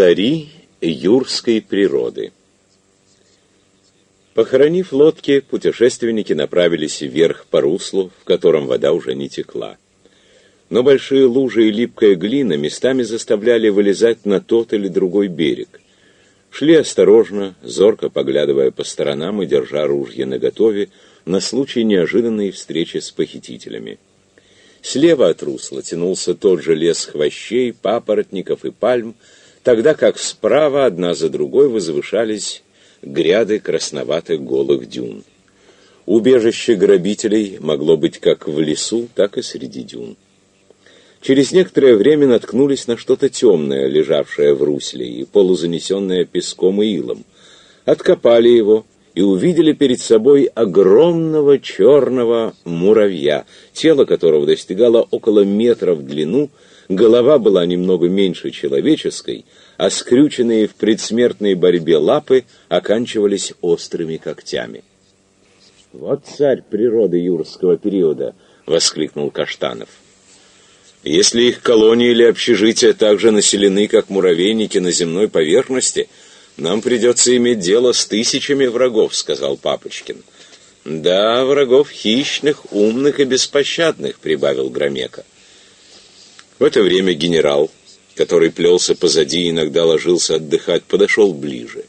Цари юрской природы Похоронив лодки, путешественники направились вверх по руслу, в котором вода уже не текла. Но большие лужи и липкая глина местами заставляли вылезать на тот или другой берег. Шли осторожно, зорко поглядывая по сторонам и держа ружья наготове на случай неожиданной встречи с похитителями. Слева от русла тянулся тот же лес хвощей, папоротников и пальм, тогда как справа одна за другой возвышались гряды красноватых голых дюн. Убежище грабителей могло быть как в лесу, так и среди дюн. Через некоторое время наткнулись на что-то темное, лежавшее в русле и полузанесенное песком и илом. Откопали его и увидели перед собой огромного черного муравья, тело которого достигало около метра в длину, голова была немного меньше человеческой, а скрюченные в предсмертной борьбе лапы оканчивались острыми когтями. «Вот царь природы юрского периода!» — воскликнул Каштанов. Если их колонии или общежития также населены, как муравейники на земной поверхности, нам придется иметь дело с тысячами врагов, сказал Папочкин. Да, врагов хищных, умных и беспощадных, прибавил Громека. В это время генерал, который плелся позади и иногда ложился отдыхать, подошел ближе.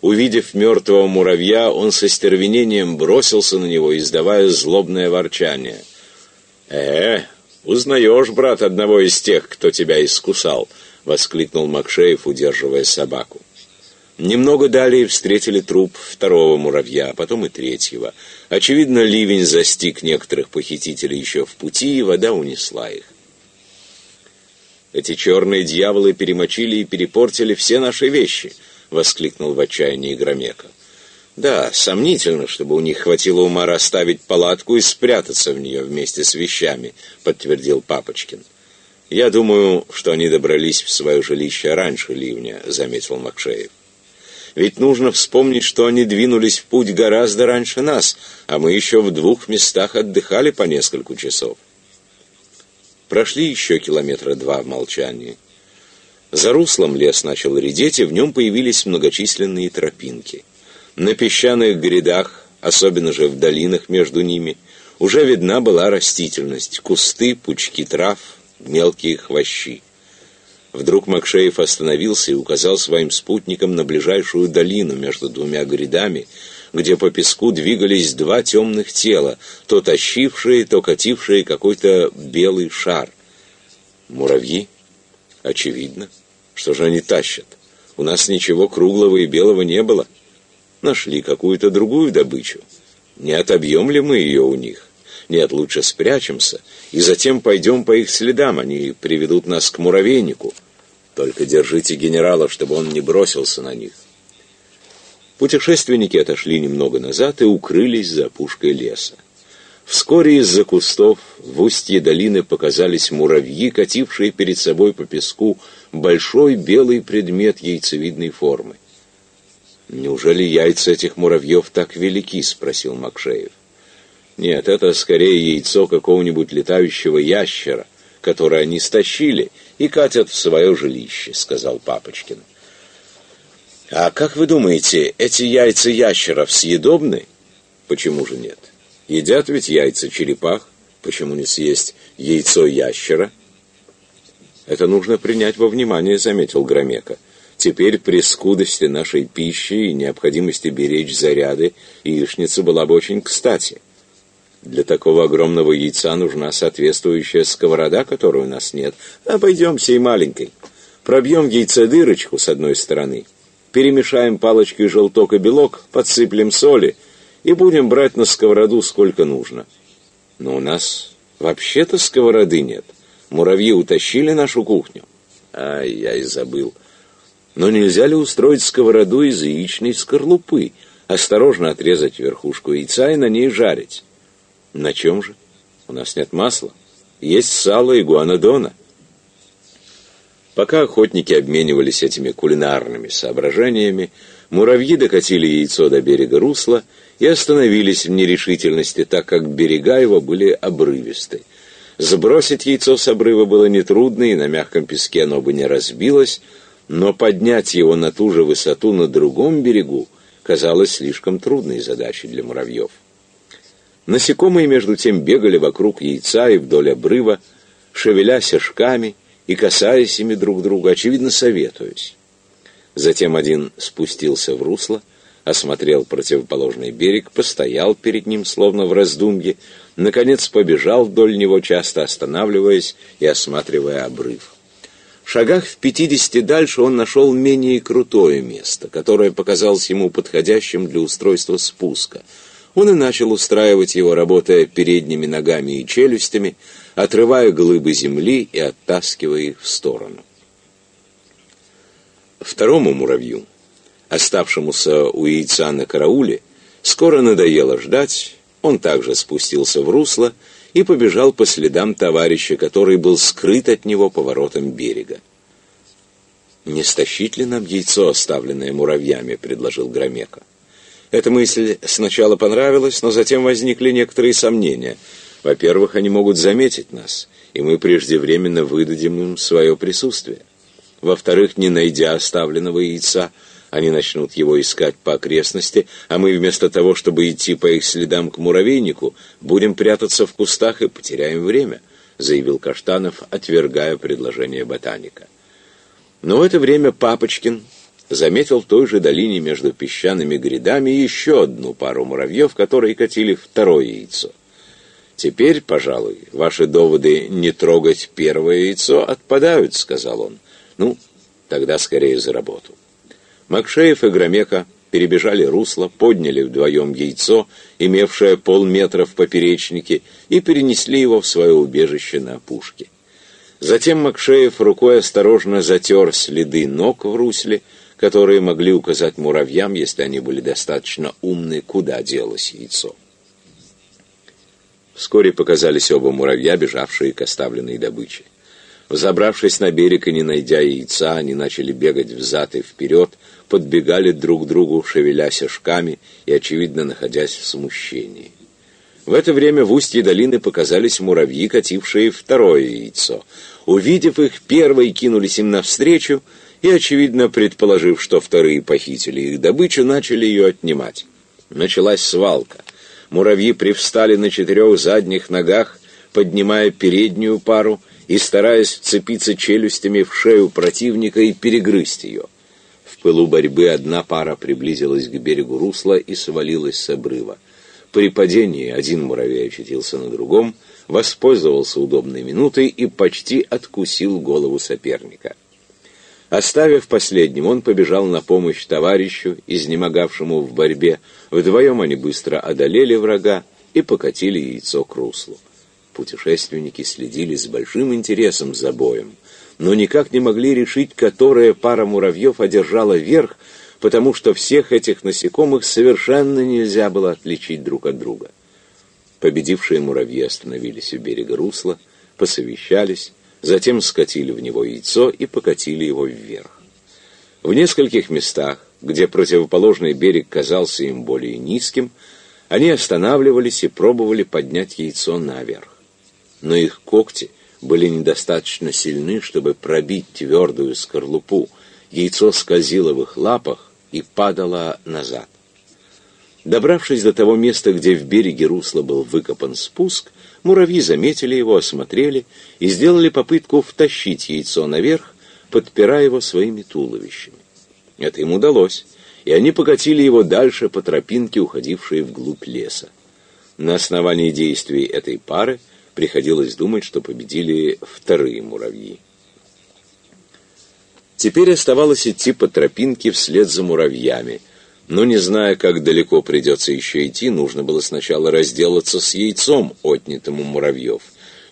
Увидев мертвого муравья, он со стервенением бросился на него, издавая злобное ворчание. «Э, «Узнаешь, брат, одного из тех, кто тебя искусал!» — воскликнул Макшеев, удерживая собаку. Немного далее встретили труп второго муравья, а потом и третьего. Очевидно, ливень застиг некоторых похитителей еще в пути, и вода унесла их. «Эти черные дьяволы перемочили и перепортили все наши вещи!» — воскликнул в отчаянии Громека. Да, сомнительно, чтобы у них хватило ума расставить палатку и спрятаться в нее вместе с вещами, подтвердил Папочкин. Я думаю, что они добрались в свое жилище раньше ливня, заметил Макшеев. Ведь нужно вспомнить, что они двинулись в путь гораздо раньше нас, а мы еще в двух местах отдыхали по несколько часов. Прошли еще километра два в молчании. За руслом лес начал редеть, и в нем появились многочисленные тропинки. На песчаных грядах, особенно же в долинах между ними, уже видна была растительность, кусты, пучки трав, мелкие хвощи. Вдруг Макшеев остановился и указал своим спутникам на ближайшую долину между двумя грядами, где по песку двигались два темных тела, то тащившие, то катившие какой-то белый шар. Муравьи? Очевидно. Что же они тащат? У нас ничего круглого и белого не было нашли какую-то другую добычу. Не отобьем ли мы ее у них? Нет, лучше спрячемся, и затем пойдем по их следам, они приведут нас к муравейнику. Только держите генерала, чтобы он не бросился на них. Путешественники отошли немного назад и укрылись за пушкой леса. Вскоре из-за кустов в устье долины показались муравьи, катившие перед собой по песку большой белый предмет яйцевидной формы. «Неужели яйца этих муравьев так велики?» — спросил Макшеев. «Нет, это скорее яйцо какого-нибудь летающего ящера, которое они стащили и катят в свое жилище», — сказал Папочкин. «А как вы думаете, эти яйца ящеров съедобны?» «Почему же нет? Едят ведь яйца черепах, почему не съесть яйцо ящера?» «Это нужно принять во внимание», — заметил Громека. Теперь при скудости нашей пищи и необходимости беречь заряды яичница была бы очень кстати. Для такого огромного яйца нужна соответствующая сковорода, которой у нас нет. Обойдемся и маленькой. Пробьем в яйце дырочку с одной стороны, перемешаем палочкой желток и белок, подсыплем соли и будем брать на сковороду сколько нужно. Но у нас вообще-то сковороды нет. Муравьи утащили нашу кухню. Ай, я и забыл. Но нельзя ли устроить сковороду из яичной скорлупы, осторожно отрезать верхушку яйца и на ней жарить? На чем же? У нас нет масла. Есть сало и гуанодона. Пока охотники обменивались этими кулинарными соображениями, муравьи докатили яйцо до берега русла и остановились в нерешительности, так как берега его были обрывисты. Сбросить яйцо с обрыва было нетрудно, и на мягком песке оно бы не разбилось, но поднять его на ту же высоту на другом берегу казалось слишком трудной задачей для муравьев. Насекомые, между тем, бегали вокруг яйца и вдоль обрыва, шевеля сешками и касаясь ими друг друга, очевидно, советуясь. Затем один спустился в русло, осмотрел противоположный берег, постоял перед ним, словно в раздумье, наконец побежал вдоль него, часто останавливаясь и осматривая обрыв. В шагах в пятидесяти дальше он нашел менее крутое место, которое показалось ему подходящим для устройства спуска. Он и начал устраивать его, работая передними ногами и челюстями, отрывая глыбы земли и оттаскивая их в сторону. Второму муравью, оставшемуся у яйца на карауле, скоро надоело ждать, он также спустился в русло и побежал по следам товарища, который был скрыт от него поворотом берега. «Не стащить ли нам яйцо, оставленное муравьями?» — предложил Громека. Эта мысль сначала понравилась, но затем возникли некоторые сомнения. Во-первых, они могут заметить нас, и мы преждевременно выдадим им свое присутствие. Во-вторых, не найдя оставленного яйца, они начнут его искать по окрестности, а мы вместо того, чтобы идти по их следам к муравейнику, будем прятаться в кустах и потеряем время, заявил Каштанов, отвергая предложение ботаника. Но в это время Папочкин заметил в той же долине между песчаными грядами еще одну пару муравьев, которые катили второе яйцо. «Теперь, пожалуй, ваши доводы не трогать первое яйцо отпадают», — сказал он. «Ну, тогда скорее за работу». Макшеев и Громека перебежали русло, подняли вдвоем яйцо, имевшее полметра в поперечнике, и перенесли его в свое убежище на опушке. Затем Макшеев рукой осторожно затер следы ног в русле, которые могли указать муравьям, если они были достаточно умны, куда делось яйцо. Вскоре показались оба муравья, бежавшие к оставленной добыче. Взобравшись на берег и не найдя яйца, они начали бегать взад и вперед, подбегали друг к другу, шевеля сешками и, очевидно, находясь в смущении. В это время в устье долины показались муравьи, катившие второе яйцо. Увидев их, первые кинулись им навстречу и, очевидно, предположив, что вторые похитили их добычу, начали ее отнимать. Началась свалка. Муравьи привстали на четырех задних ногах, поднимая переднюю пару и стараясь вцепиться челюстями в шею противника и перегрызть ее. В пылу борьбы одна пара приблизилась к берегу русла и свалилась с обрыва. При падении один муравей очутился на другом, воспользовался удобной минутой и почти откусил голову соперника. Оставив последним, он побежал на помощь товарищу, изнемогавшему в борьбе. Вдвоем они быстро одолели врага и покатили яйцо к руслу. Путешественники следили с большим интересом за боем, но никак не могли решить, которая пара муравьев одержала верх, потому что всех этих насекомых совершенно нельзя было отличить друг от друга. Победившие муравьи остановились у берега русла, посовещались, затем скатили в него яйцо и покатили его вверх. В нескольких местах, где противоположный берег казался им более низким, они останавливались и пробовали поднять яйцо наверх. Но их когти были недостаточно сильны, чтобы пробить твердую скорлупу. Яйцо скользило в их лапах и падало назад. Добравшись до того места, где в береге русла был выкопан спуск, Муравьи заметили его, осмотрели и сделали попытку втащить яйцо наверх, подпирая его своими туловищами. Это им удалось, и они покатили его дальше по тропинке, уходившей вглубь леса. На основании действий этой пары приходилось думать, что победили вторые муравьи. Теперь оставалось идти по тропинке вслед за муравьями – но не зная, как далеко придется еще идти, нужно было сначала разделаться с яйцом, отнятым у муравьев.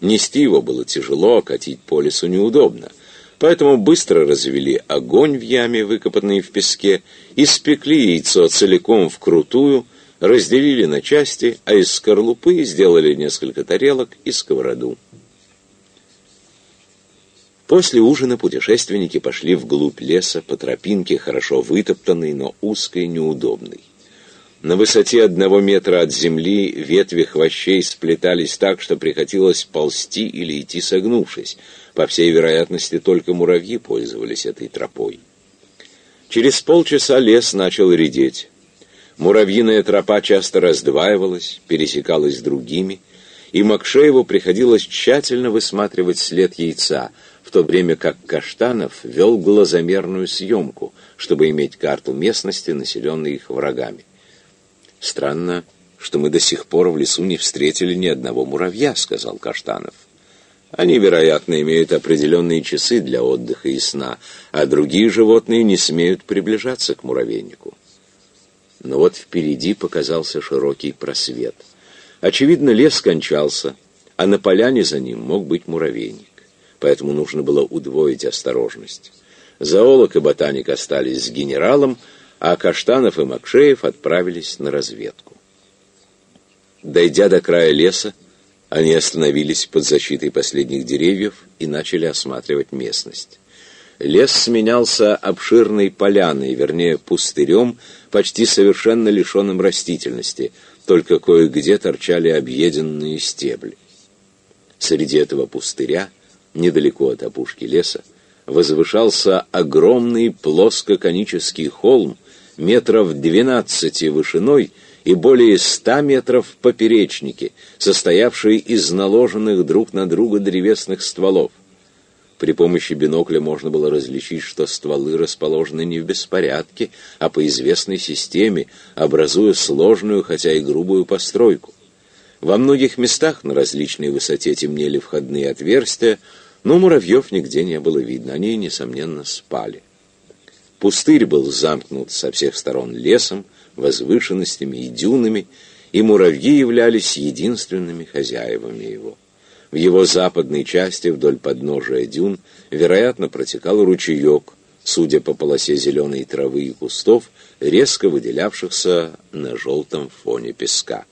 Нести его было тяжело, а катить по лесу неудобно. Поэтому быстро развели огонь в яме, выкопанной в песке, испекли яйцо целиком вкрутую, разделили на части, а из скорлупы сделали несколько тарелок и сковороду. После ужина путешественники пошли вглубь леса по тропинке, хорошо вытоптанной, но узкой неудобной. На высоте одного метра от земли ветви хвощей сплетались так, что приходилось ползти или идти согнувшись. По всей вероятности, только муравьи пользовались этой тропой. Через полчаса лес начал редеть. Муравьиная тропа часто раздваивалась, пересекалась с другими, и Макшееву приходилось тщательно высматривать след яйца, то время как Каштанов вел глазомерную съемку, чтобы иметь карту местности, населенной их врагами. «Странно, что мы до сих пор в лесу не встретили ни одного муравья», — сказал Каштанов. Они, вероятно, имеют определенные часы для отдыха и сна, а другие животные не смеют приближаться к муравейнику. Но вот впереди показался широкий просвет. Очевидно, лес кончался, а на поляне за ним мог быть муравейник. Поэтому нужно было удвоить осторожность. Зоолог и ботаник остались с генералом, а Каштанов и Макшеев отправились на разведку. Дойдя до края леса, они остановились под защитой последних деревьев и начали осматривать местность. Лес сменялся обширной поляной, вернее, пустырем, почти совершенно лишенным растительности, только кое-где торчали объеденные стебли. Среди этого пустыря, недалеко от опушки леса, возвышался огромный плоскоконический холм, метров двенадцати вышиной и более ста метров в поперечнике, состоявшие из наложенных друг на друга древесных стволов. При помощи бинокля можно было различить, что стволы расположены не в беспорядке, а по известной системе, образуя сложную, хотя и грубую постройку. Во многих местах на различной высоте темнели входные отверстия, но муравьев нигде не было видно, они, несомненно, спали. Пустырь был замкнут со всех сторон лесом, возвышенностями и дюнами, и муравьи являлись единственными хозяевами его. В его западной части, вдоль подножия дюн, вероятно, протекал ручеек, судя по полосе зеленой травы и кустов, резко выделявшихся на желтом фоне песка.